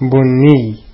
بني.